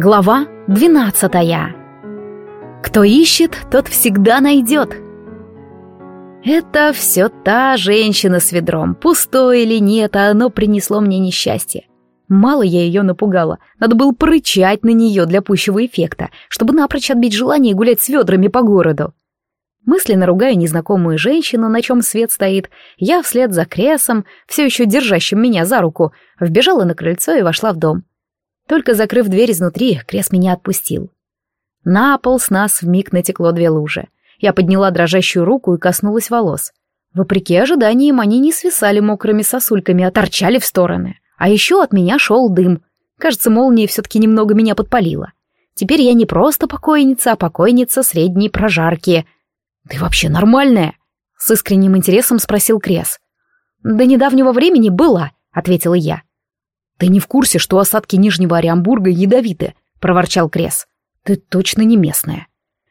Глава двенадцатая. Кто ищет, тот всегда найдет. Это все та женщина с ведром, пустое или нет, а оно принесло мне несчастье. Мало я ее напугала, надо было порычать на нее для пущего эффекта, чтобы напрочь отбить желание гулять с ведрами по городу. Мысленно ругая незнакомую женщину, на чем свет стоит, я вслед за Кресом, все еще держащим меня за руку, вбежала на крыльцо и вошла в дом. Только закрыв дверь изнутри, Крес меня отпустил. На пол с нас вмиг натекло две лужи. Я подняла дрожащую руку и коснулась волос. Вопреки ожиданиям, они не свисали мокрыми сосульками, а торчали в стороны. А еще от меня шел дым. Кажется, молния все-таки немного меня подпалила. Теперь я не просто покойница, а покойница средней прожарки. «Ты вообще нормальная?» — с искренним интересом спросил Крес. «До недавнего времени была», — ответила я. «Ты не в курсе, что осадки Нижнего Ориамбурга ядовиты?» — проворчал Крес. «Ты точно не местная».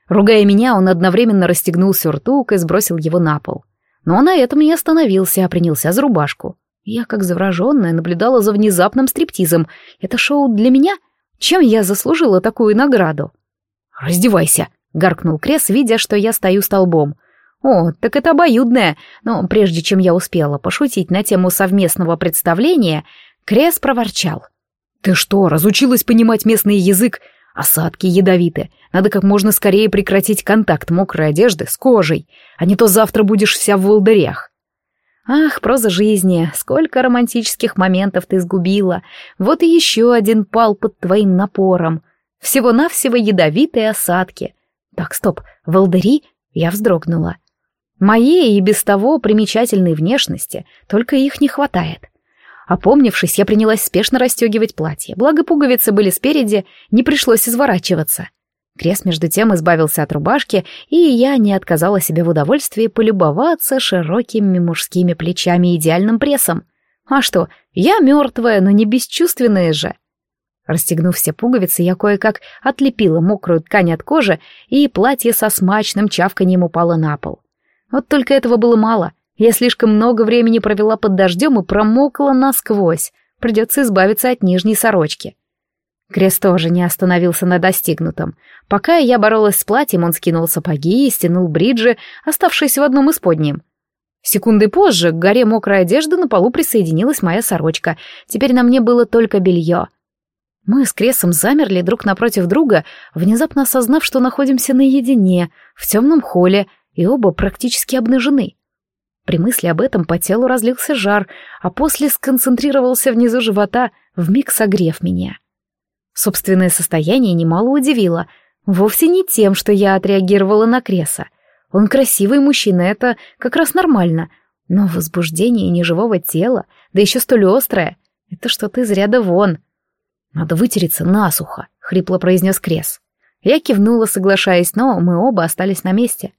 Ругая меня, он одновременно расстегнул сюртук и сбросил его на пол. Но на этом не остановился, а принялся за рубашку. Я, как завороженная, наблюдала за внезапным стриптизом. Это шоу для меня? Чем я заслужила такую награду? «Раздевайся», — гаркнул Крес, видя, что я стою столбом. «О, так это обоюдное!» Но прежде чем я успела пошутить на тему совместного представления, Крес проворчал. «Ты что, разучилась понимать местный язык? Осадки ядовиты. Надо как можно скорее прекратить контакт мокрой одежды с кожей, а не то завтра будешь вся в волдырях». Ах, проза жизни, сколько романтических моментов ты сгубила. Вот и еще один пал под твоим напором. Всего-навсего ядовитые осадки. Так, стоп, волдыри? Я вздрогнула. Моей и без того примечательной внешности, только их не хватает. Опомнившись, я принялась спешно расстегивать платье, благо пуговицы были спереди, не пришлось изворачиваться. Крест между тем избавился от рубашки, и я не отказала себе в удовольствии полюбоваться широкими мужскими плечами и идеальным прессом. А что, я мертвая, но не бесчувственная же. Расстегнув все пуговицы, я кое-как отлепила мокрую ткань от кожи, и платье со смачным чавканием упало на пол. Вот только этого было мало. Я слишком много времени провела под дождем и промокла насквозь. Придется избавиться от нижней сорочки. Крест тоже не остановился на достигнутом. Пока я боролась с платьем, он скинул сапоги и стянул бриджи, оставшиеся в одном из подним. Секунды позже к горе мокрой одежды на полу присоединилась моя сорочка. Теперь на мне было только белье. Мы с Кресом замерли друг напротив друга, внезапно осознав, что находимся наедине, в темном холле, и оба практически обнажены. При мысли об этом по телу разлился жар, а после сконцентрировался внизу живота, вмиг согрев меня. Собственное состояние немало удивило. Вовсе не тем, что я отреагировала на Креса. Он красивый мужчина, это как раз нормально. Но возбуждение неживого тела, да еще столь острое, это что-то из ряда вон. «Надо вытереться насухо», — хрипло произнес Крес. Я кивнула, соглашаясь, но мы оба остались на месте.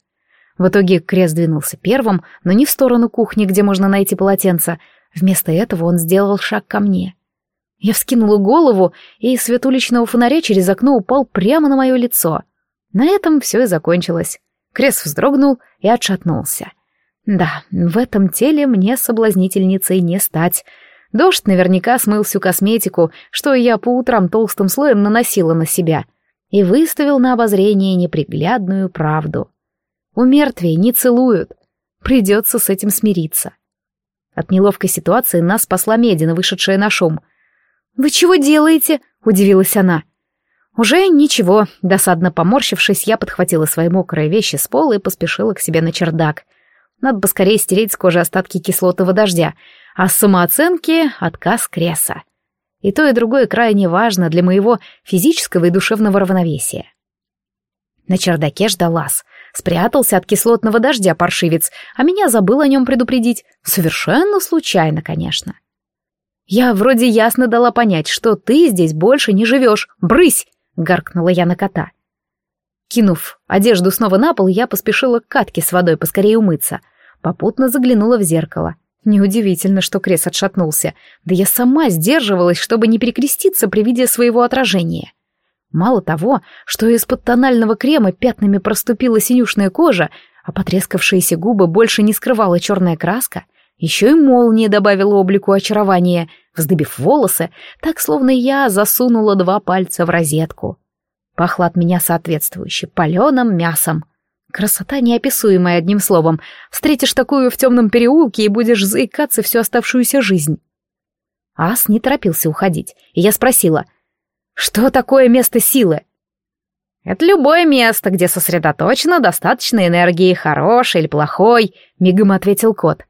В итоге Крест двинулся первым, но не в сторону кухни, где можно найти полотенце. Вместо этого он сделал шаг ко мне. Я вскинула голову, и свет уличного фонаря через окно упал прямо на мое лицо. На этом все и закончилось. Крест вздрогнул и отшатнулся. Да, в этом теле мне соблазнительницей не стать. Дождь наверняка смыл всю косметику, что я по утрам толстым слоем наносила на себя, и выставил на обозрение неприглядную правду. У мертвей не целуют. Придется с этим смириться. От неловкой ситуации нас спасла Медина, вышедшая на шум. «Вы чего делаете?» — удивилась она. Уже ничего, досадно поморщившись, я подхватила свои мокрые вещи с пола и поспешила к себе на чердак. Надо поскорее стереть с кожи остатки кислотного дождя, а с самооценки — отказ Креса. И то, и другое крайне важно для моего физического и душевного равновесия. На чердаке ждалас — Спрятался от кислотного дождя паршивец, а меня забыл о нем предупредить. Совершенно случайно, конечно. «Я вроде ясно дала понять, что ты здесь больше не живешь. Брысь!» — гаркнула я на кота. Кинув одежду снова на пол, я поспешила к катке с водой поскорее умыться. Попутно заглянула в зеркало. Неудивительно, что Крес отшатнулся. Да я сама сдерживалась, чтобы не перекреститься при виде своего отражения. Мало того, что из-под тонального крема пятнами проступила синюшная кожа, а потрескавшиеся губы больше не скрывала черная краска, Еще и молния добавила облику очарования, вздыбив волосы, так словно я засунула два пальца в розетку. Пахло от меня соответствующе, паленым мясом. Красота неописуемая, одним словом. Встретишь такую в темном переулке и будешь заикаться всю оставшуюся жизнь. Ас не торопился уходить, и я спросила, что такое место силы? Это любое место, где сосредоточено достаточно энергии, хорошей или плохой, мигом ответил кот.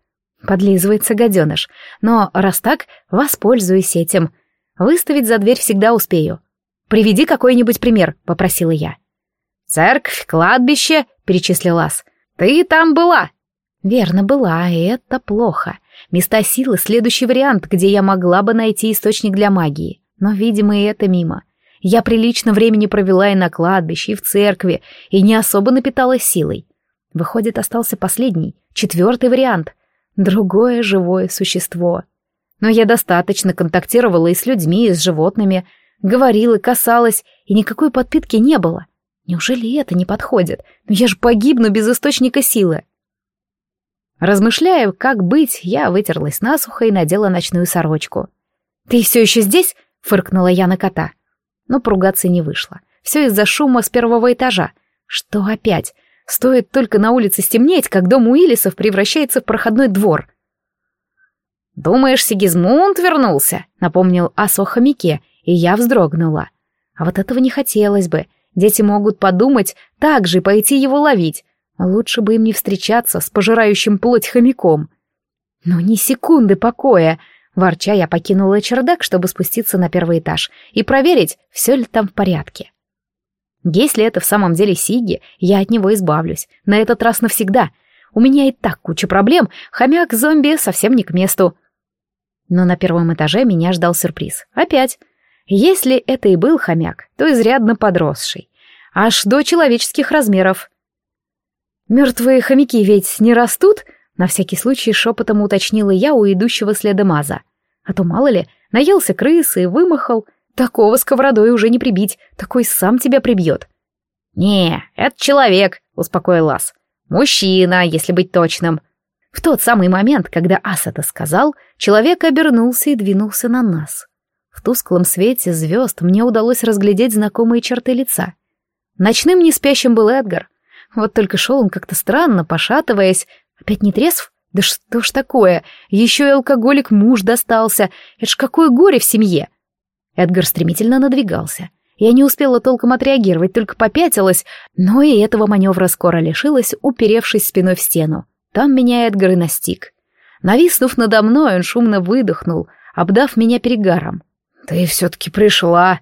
Подлизывается гаденыш. Но раз так, воспользуюсь этим. Выставить за дверь всегда успею. Приведи какой-нибудь пример, попросила я. Церковь, кладбище, перечислил Ас. Ты там была? Верно, была, и это плохо. Места силы — следующий вариант, где я могла бы найти источник для магии. Но, видимо, и это мимо. Я прилично времени провела и на кладбище, и в церкви, и не особо напиталась силой. Выходит, остался последний, четвертый вариант. Другое живое существо. Но я достаточно контактировала и с людьми, и с животными, говорила, касалась, и никакой подпитки не было. Неужели это не подходит? Но я же погибну без источника силы. Размышляя, как быть, я вытерлась насухо и надела ночную сорочку. «Ты все еще здесь?» — фыркнула я на кота. Но поругаться не вышло. Все из-за шума с первого этажа. Что опять? Стоит только на улице стемнеть, как дом Уиллисов превращается в проходной двор. «Думаешь, Сигизмунд вернулся?» — напомнил Ас о хомяке, и я вздрогнула. А вот этого не хотелось бы. Дети могут подумать, так же пойти его ловить. Лучше бы им не встречаться с пожирающим плоть хомяком. Но ни секунды покоя. Ворча я покинула чердак, чтобы спуститься на первый этаж и проверить, все ли там в порядке. Если это в самом деле Сиги, я от него избавлюсь. На этот раз навсегда. У меня и так куча проблем, хомяк-зомби совсем не к месту. Но на первом этаже меня ждал сюрприз. Опять. Если это и был хомяк, то изрядно подросший. Аж до человеческих размеров. «Мертвые хомяки ведь не растут?» На всякий случай шепотом уточнила я у идущего следом Аза. А то, мало ли, наелся крысы и вымахал — Такого сковородой уже не прибить, такой сам тебя прибьет. «Не, это человек», — успокоил Ас. «Мужчина, если быть точным». В тот самый момент, когда Ас это сказал, человек обернулся и двинулся на нас. В тусклом свете звезд мне удалось разглядеть знакомые черты лица. Ночным неспящим был Эдгар. Вот только шел он как-то странно, пошатываясь. Опять не трезв? Да что ж такое? Еще и алкоголик муж достался. Это ж какое горе в семье! Эдгар стремительно надвигался. Я не успела толком отреагировать, только попятилась, но и этого маневра скоро лишилась, уперевшись спиной в стену. Там меня Эдгар и настиг. Нависнув надо мной, он шумно выдохнул, обдав меня перегаром. «Ты все-таки пришла!»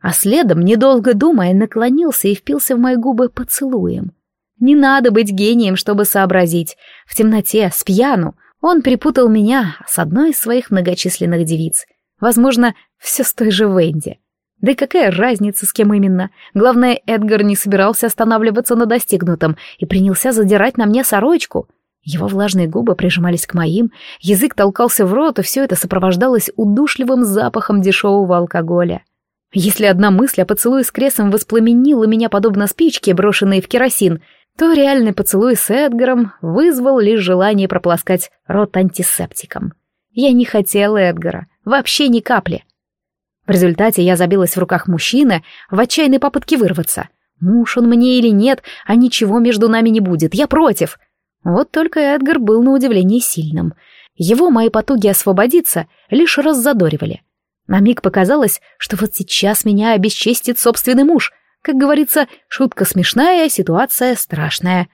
А следом, недолго думая, наклонился и впился в мои губы поцелуем. Не надо быть гением, чтобы сообразить. В темноте, с пьяну, он перепутал меня с одной из своих многочисленных девиц — Возможно, все с той же Венди. Да и какая разница, с кем именно? Главное, Эдгар не собирался останавливаться на достигнутом и принялся задирать на мне сорочку. Его влажные губы прижимались к моим, язык толкался в рот, и все это сопровождалось удушливым запахом дешевого алкоголя. Если одна мысль о поцелуе с Кресом воспламенила меня подобно спичке, брошенной в керосин, то реальный поцелуй с Эдгаром вызвал лишь желание прополоскать рот антисептиком. Я не хотела Эдгара, Вообще ни капли. В результате я забилась в руках мужчины в отчаянной попытке вырваться. Муж он мне или нет, а ничего между нами не будет, я против. Вот только Эдгар был на удивление сильным. Его мои потуги освободиться лишь раззадоривали. На миг показалось, что вот сейчас меня обесчестит собственный муж. Как говорится, шутка смешная, ситуация страшная.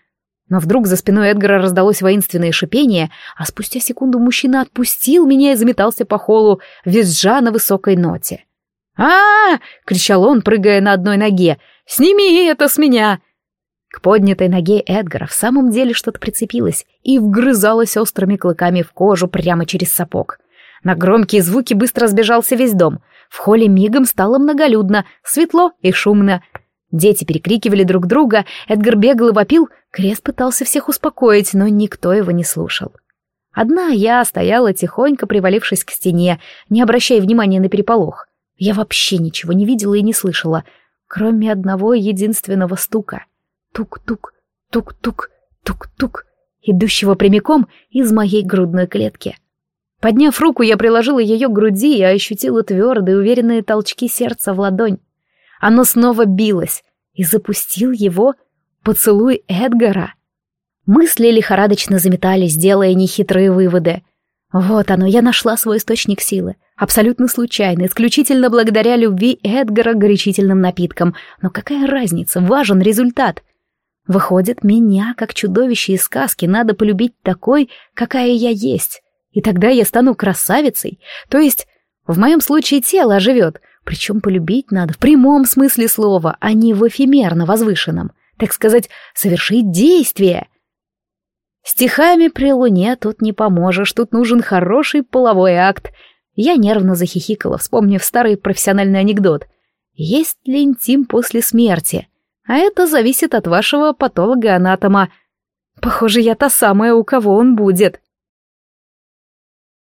Но вдруг за спиной Эдгара раздалось воинственное шипение, а спустя секунду мужчина отпустил меня и заметался по холу, визжа на высокой ноте. а, -а, -а кричал он, прыгая на одной ноге. «Сними это с меня!» К поднятой ноге Эдгара в самом деле что-то прицепилось и вгрызалось острыми клыками в кожу прямо через сапог. На громкие звуки быстро сбежался весь дом. В холле мигом стало многолюдно, светло и шумно — Дети перекрикивали друг друга, Эдгар бегал и вопил, Крест пытался всех успокоить, но никто его не слушал. Одна я стояла тихонько, привалившись к стене, не обращая внимания на переполох. Я вообще ничего не видела и не слышала, кроме одного единственного стука. Тук-тук, тук-тук, тук-тук. идущего прямиком из моей грудной клетки. Подняв руку, я приложила ее к груди и ощутила твердые, уверенные толчки сердца в ладонь. Оно снова билось, и запустил его поцелуй Эдгара. Мысли лихорадочно заметались, делая нехитрые выводы. Вот оно, я нашла свой источник силы. Абсолютно случайно, исключительно благодаря любви Эдгара к горячительным напиткам. Но какая разница, важен результат. Выходит, меня, как чудовище из сказки, надо полюбить такой, какая я есть. И тогда я стану красавицей. То есть, в моем случае тело оживет. Причем полюбить надо в прямом смысле слова, а не в эфемерно возвышенном. Так сказать, совершить действие. Стихами при луне тут не поможешь, тут нужен хороший половой акт — я нервно захихикала, вспомнив старый профессиональный анекдот. Есть ли интим после смерти? А это зависит от вашего патолога-анатома. Похоже, я та самая, у кого он будет.